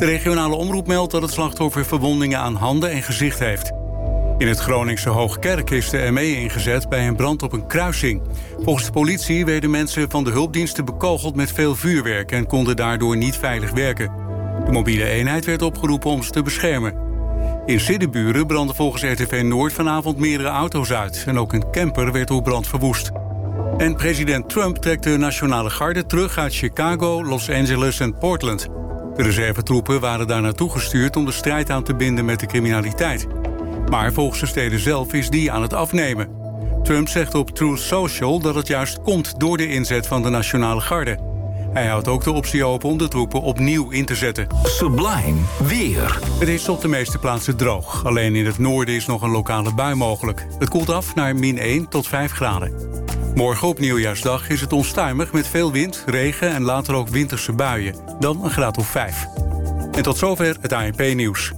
De regionale omroep meldt dat het slachtoffer verwondingen aan handen en gezicht heeft. In het Groningse Hoogkerk is de ME ingezet bij een brand op een kruising. Volgens de politie werden mensen van de hulpdiensten bekogeld met veel vuurwerk... en konden daardoor niet veilig werken. De mobiele eenheid werd opgeroepen om ze te beschermen. In Siddeburen brandden volgens RTV Noord vanavond meerdere auto's uit... en ook een camper werd door brand verwoest. En president Trump trekt de Nationale Garde terug uit Chicago, Los Angeles en Portland. De reservetroepen waren daar naartoe gestuurd om de strijd aan te binden met de criminaliteit. Maar volgens de steden zelf is die aan het afnemen. Trump zegt op Truth Social dat het juist komt door de inzet van de Nationale Garde. Hij houdt ook de optie open om de troepen opnieuw in te zetten. Sublime weer. Het is op de meeste plaatsen droog. Alleen in het noorden is nog een lokale bui mogelijk. Het koelt af naar min 1 tot 5 graden. Morgen op Nieuwjaarsdag is het onstuimig met veel wind, regen en later ook winterse buien. Dan een graad of 5. En tot zover het ANP-nieuws.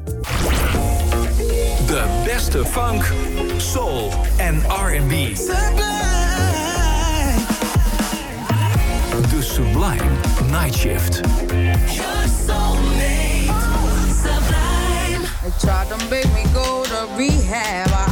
De beste funk, soul en R&B. Sublime Night Shift. They tried to make me go to rehab.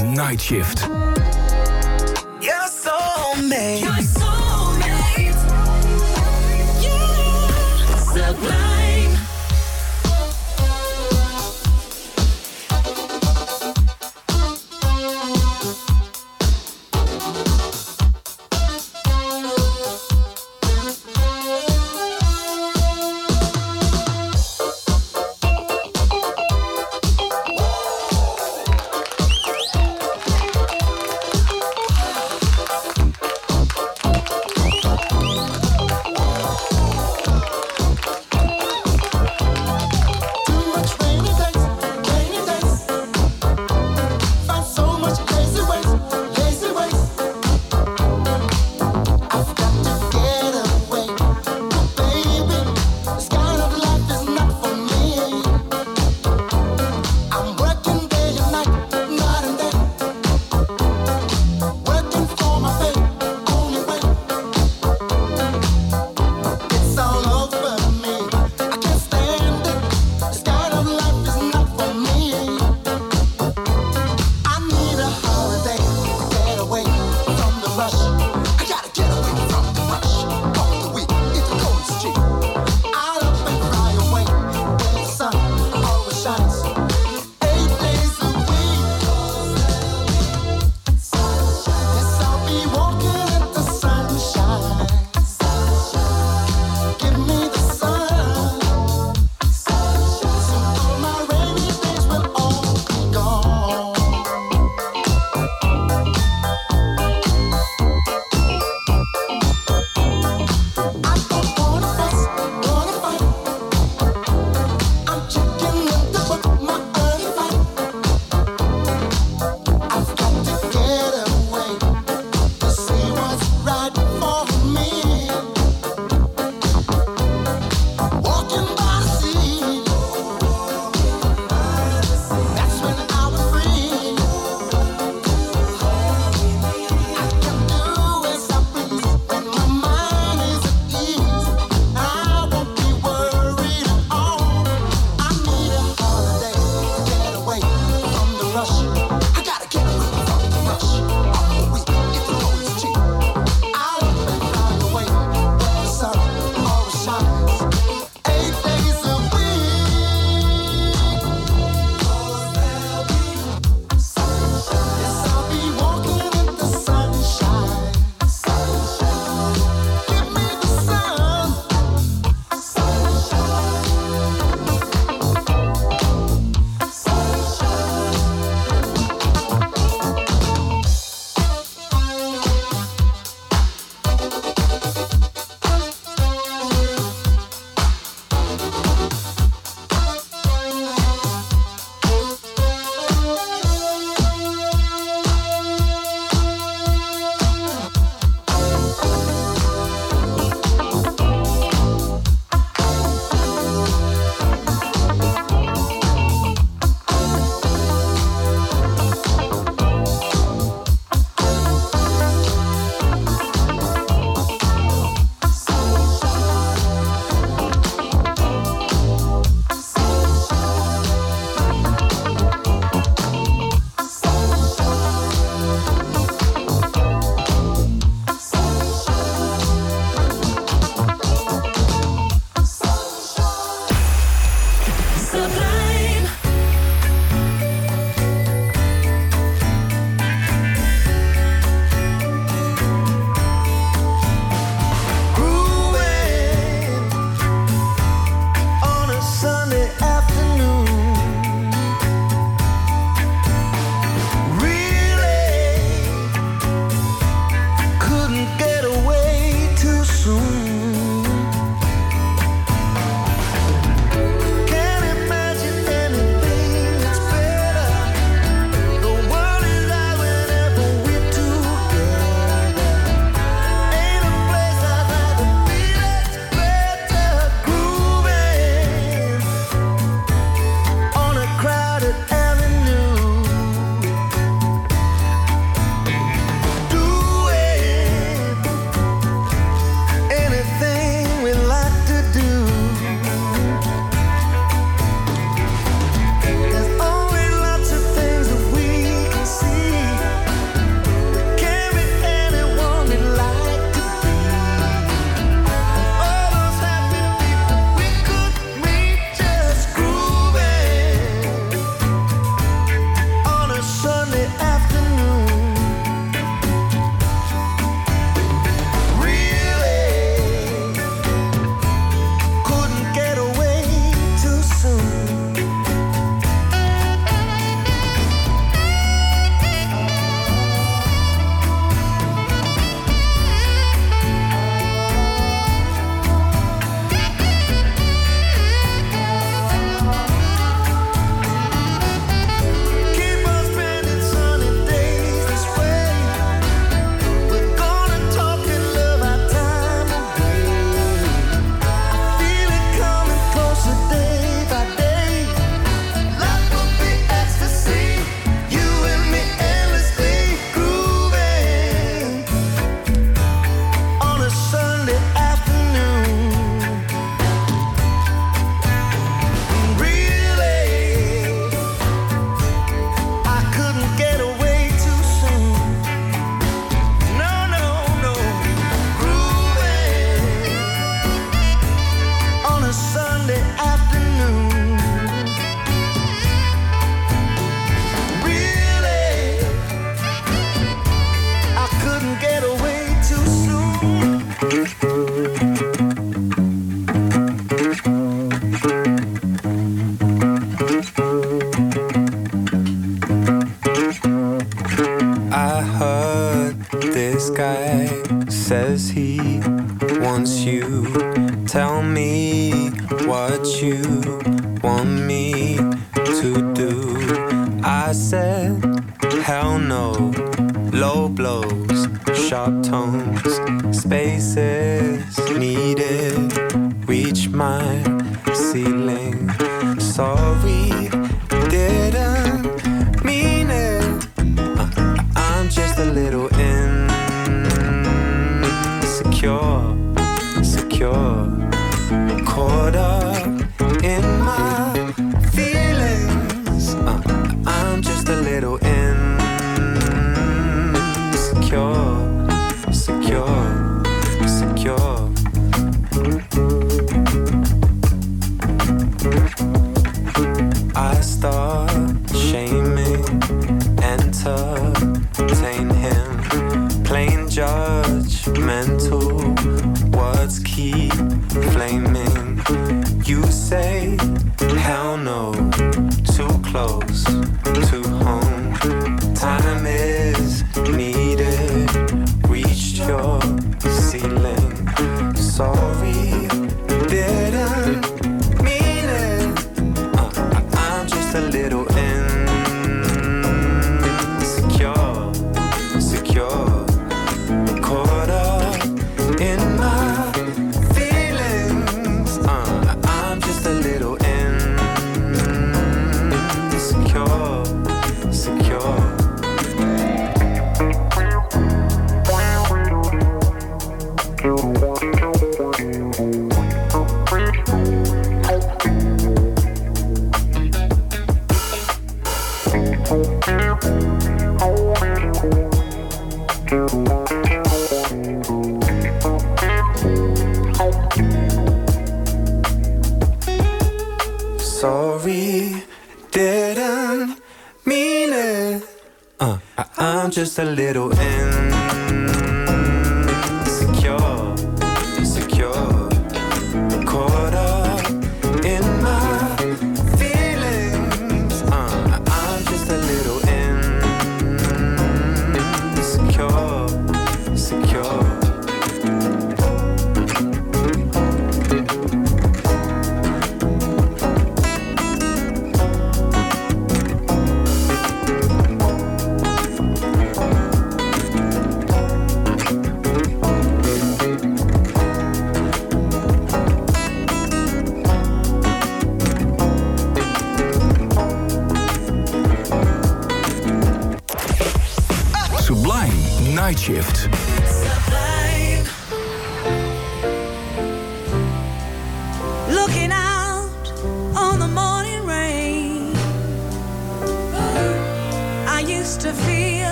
Night Shift.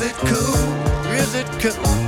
Is it cool? Is it cool?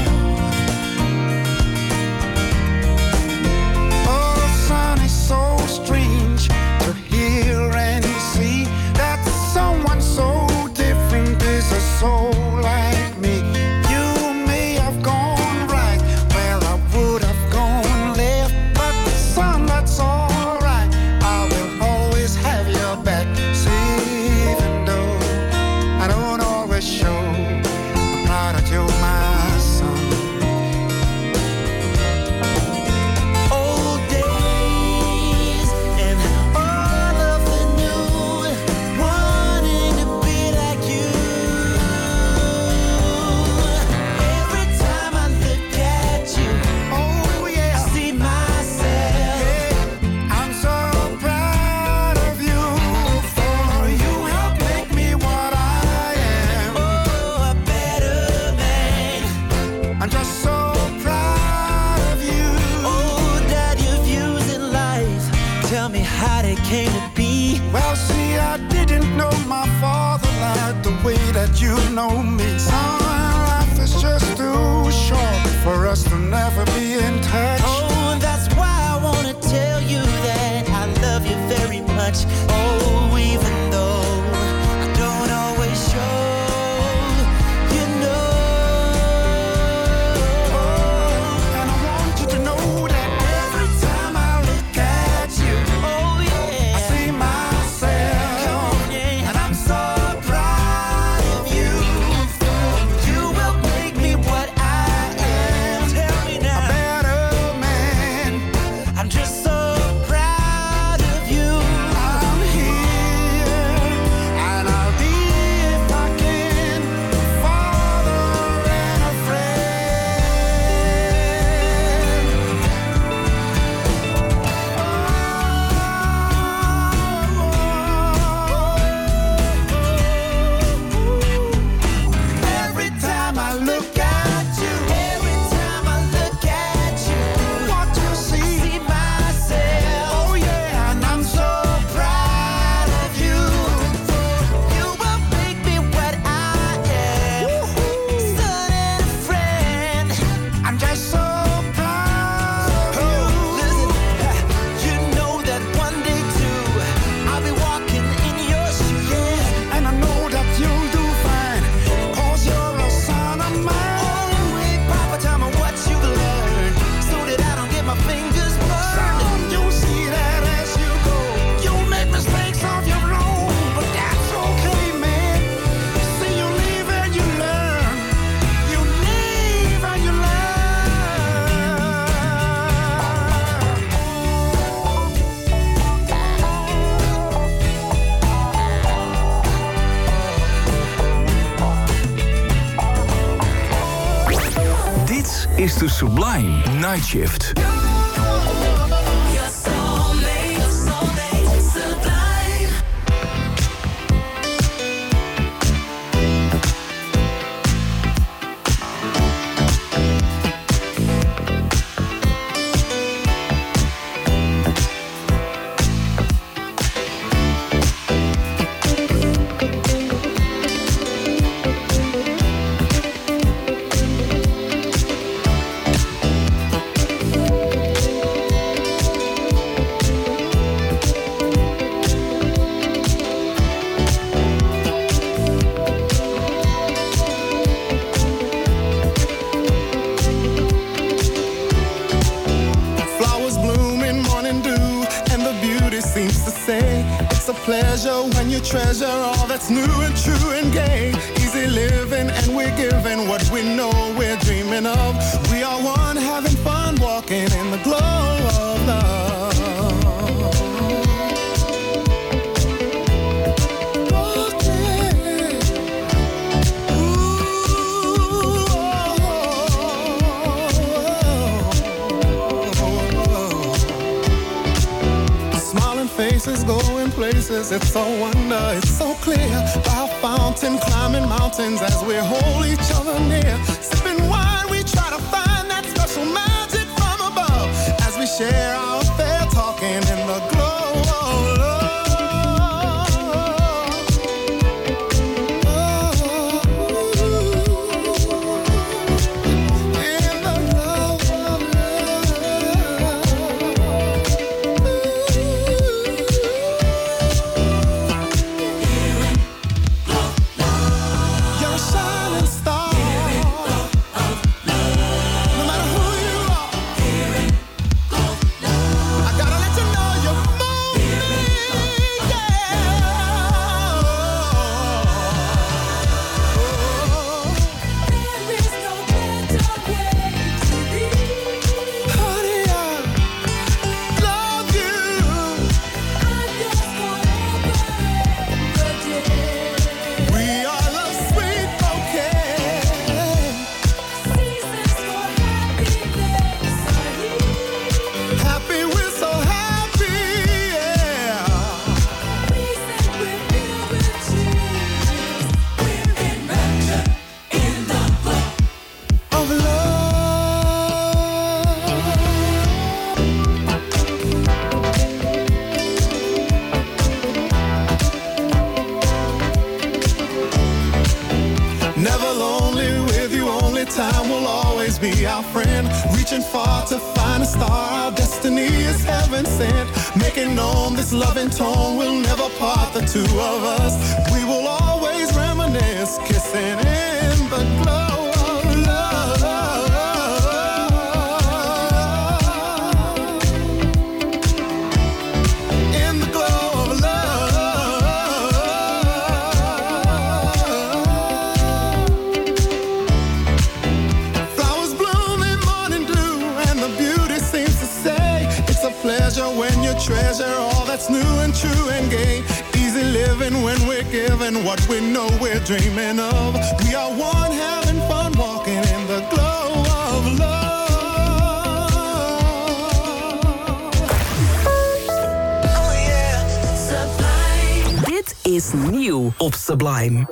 is de Sublime Night Shift. treasure all that's new and true and gay. places, it's so wonder, it's so clear. By fountain, climbing mountains as we hold each other near. Sipping wine, we try to find that special magic from above as we share our fair talking in the glow. Of Sublime.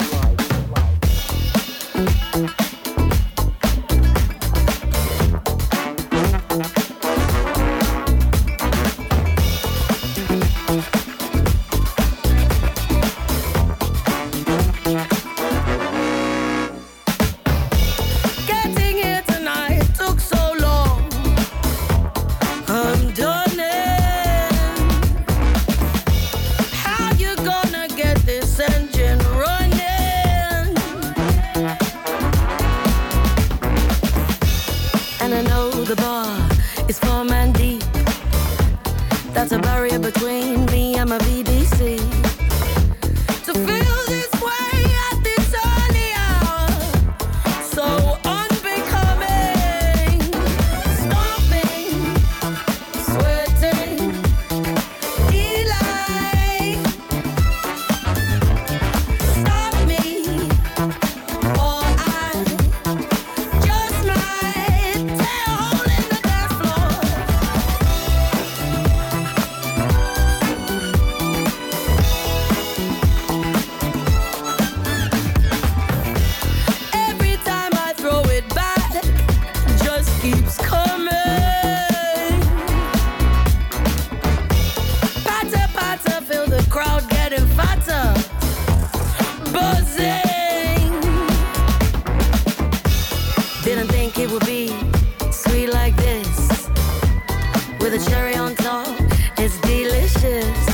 It's delicious.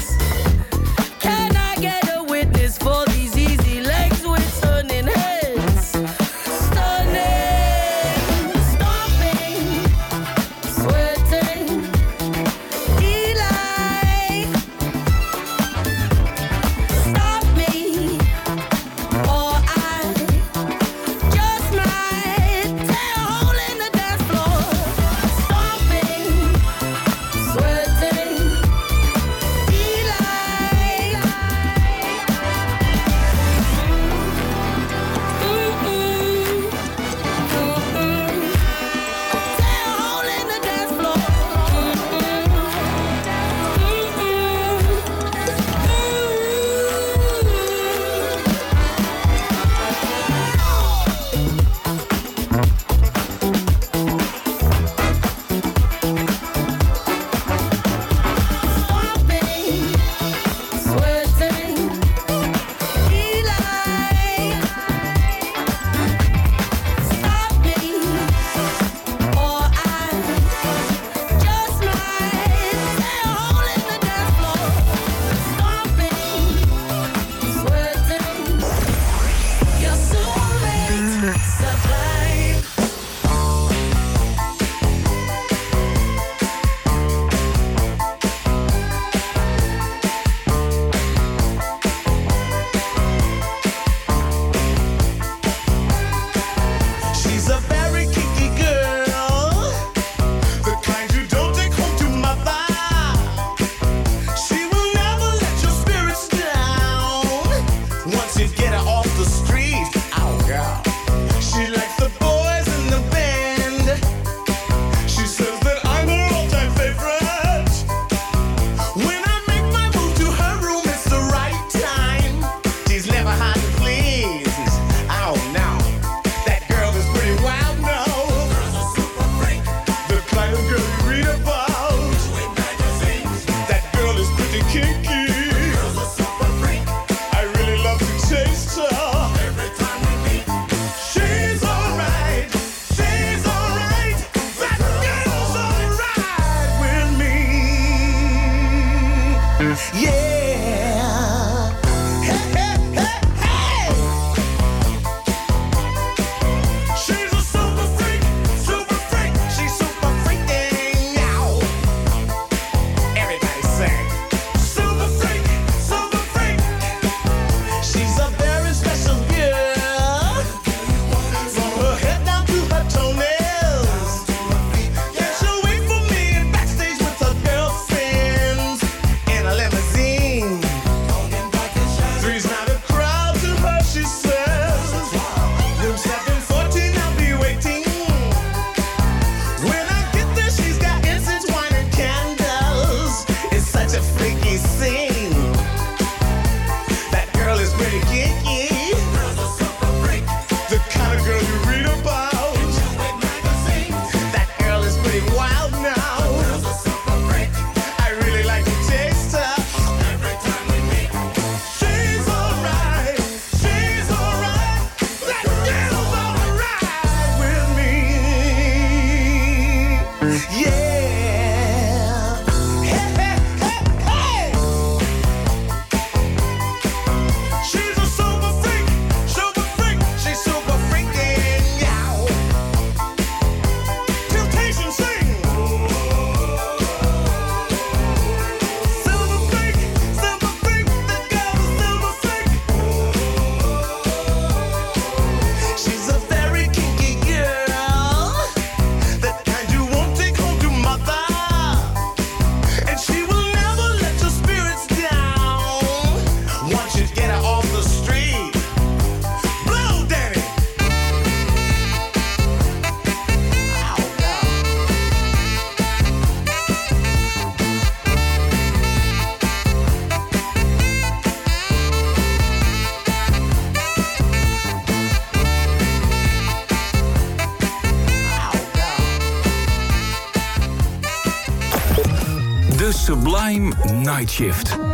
Sublime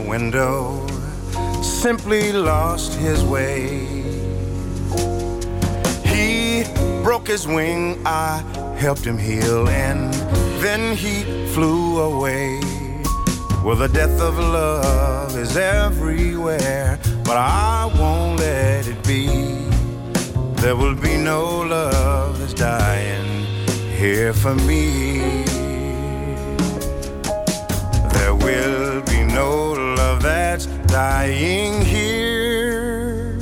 window simply lost his way. He broke his wing, I helped him heal, and then he flew away. Well, the death of love is everywhere, but I won't let it be. There will be no love that's dying here for me. Dying here.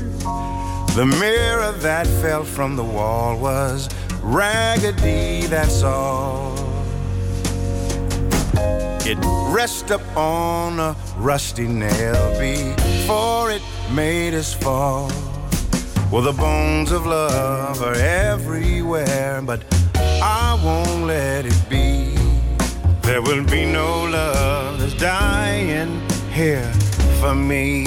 The mirror that fell from the wall was raggedy, that's all. It rested upon a rusty nail before it made us fall. Well, the bones of love are everywhere, but I won't let it be. There will be no love that's dying here for me.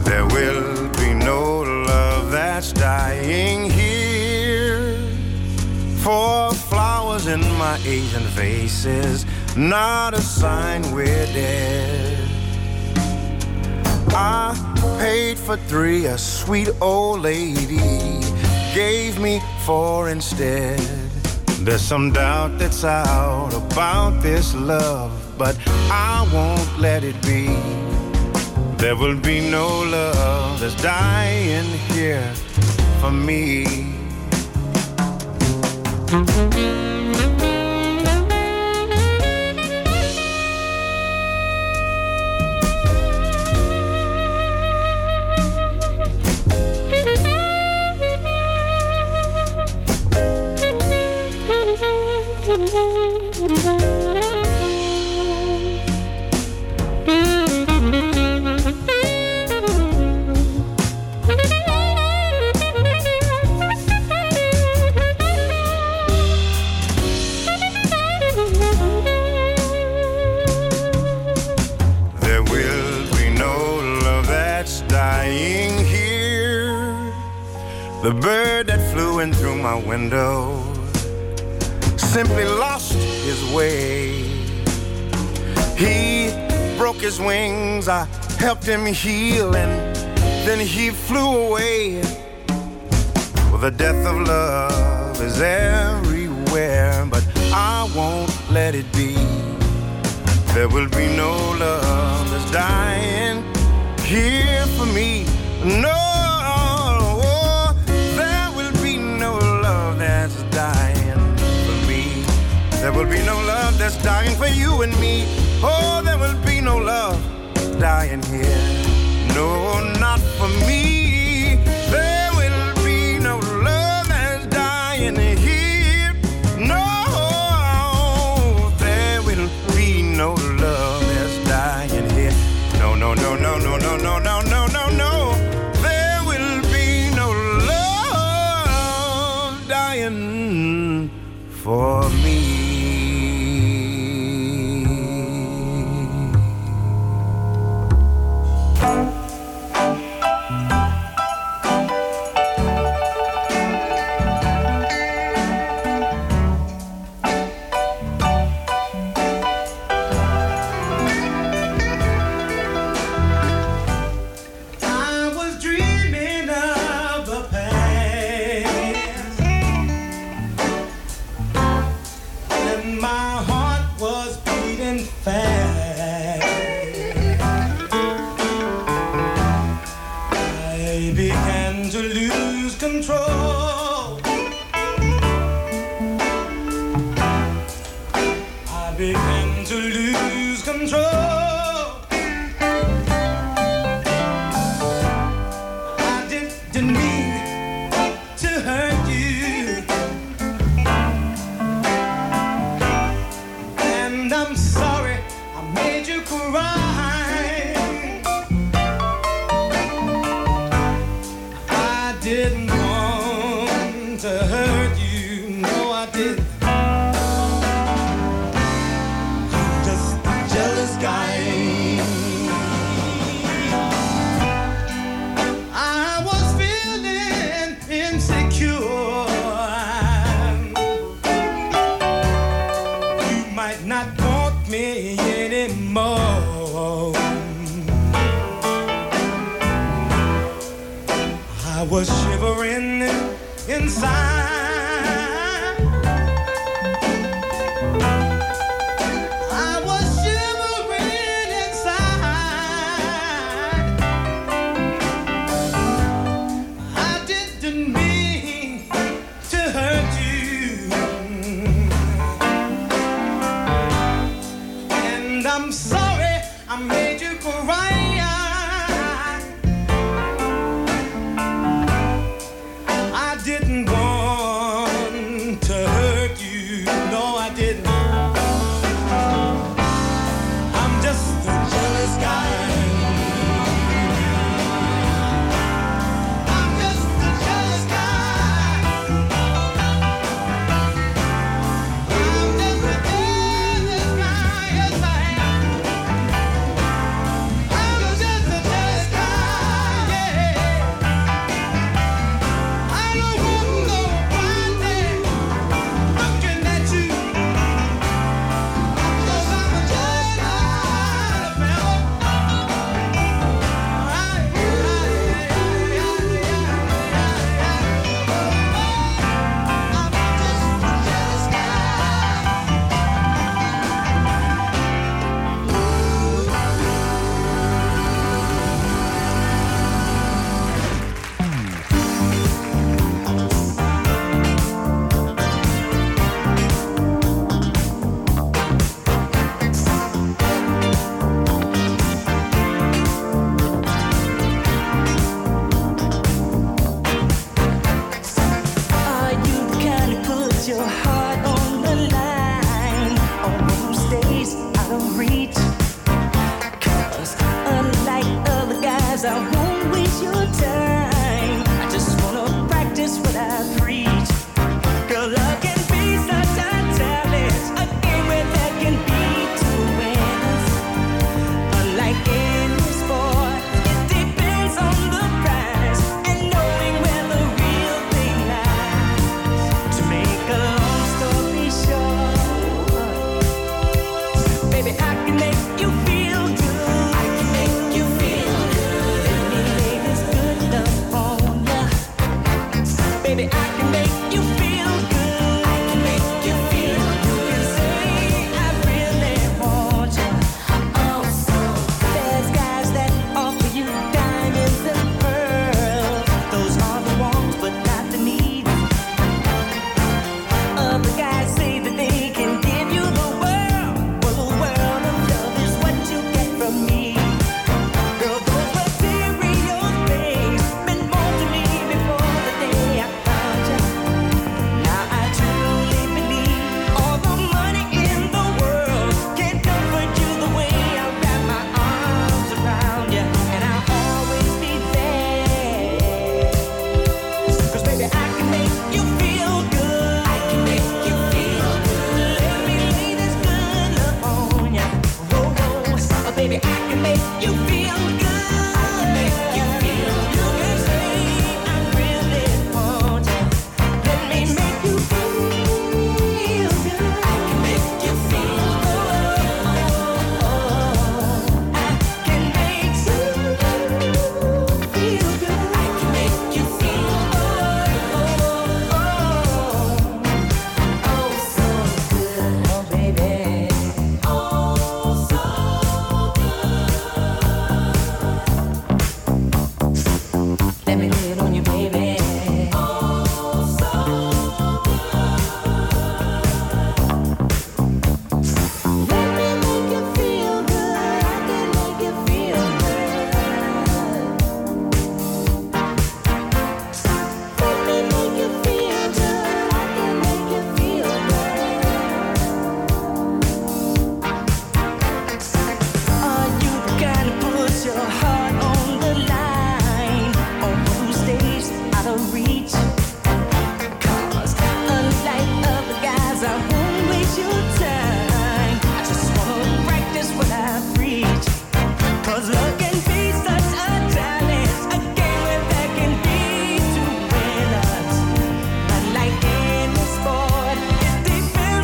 There will be no love that's dying here. For flowers in my Asian faces, not a sign we're dead. I paid for three, a sweet old lady gave me four instead. There's some doubt that's out about this love, I won't let it be. There will be no love that's dying here for me. Bird that flew in through my window simply lost his way. He broke his wings, I helped him heal, and then he flew away. Well, the death of love is everywhere, but I won't let it be. There will be no love that's dying here for me. No, There will be no love that's dying for you and me. Oh, there will be no love dying here. No, not for me.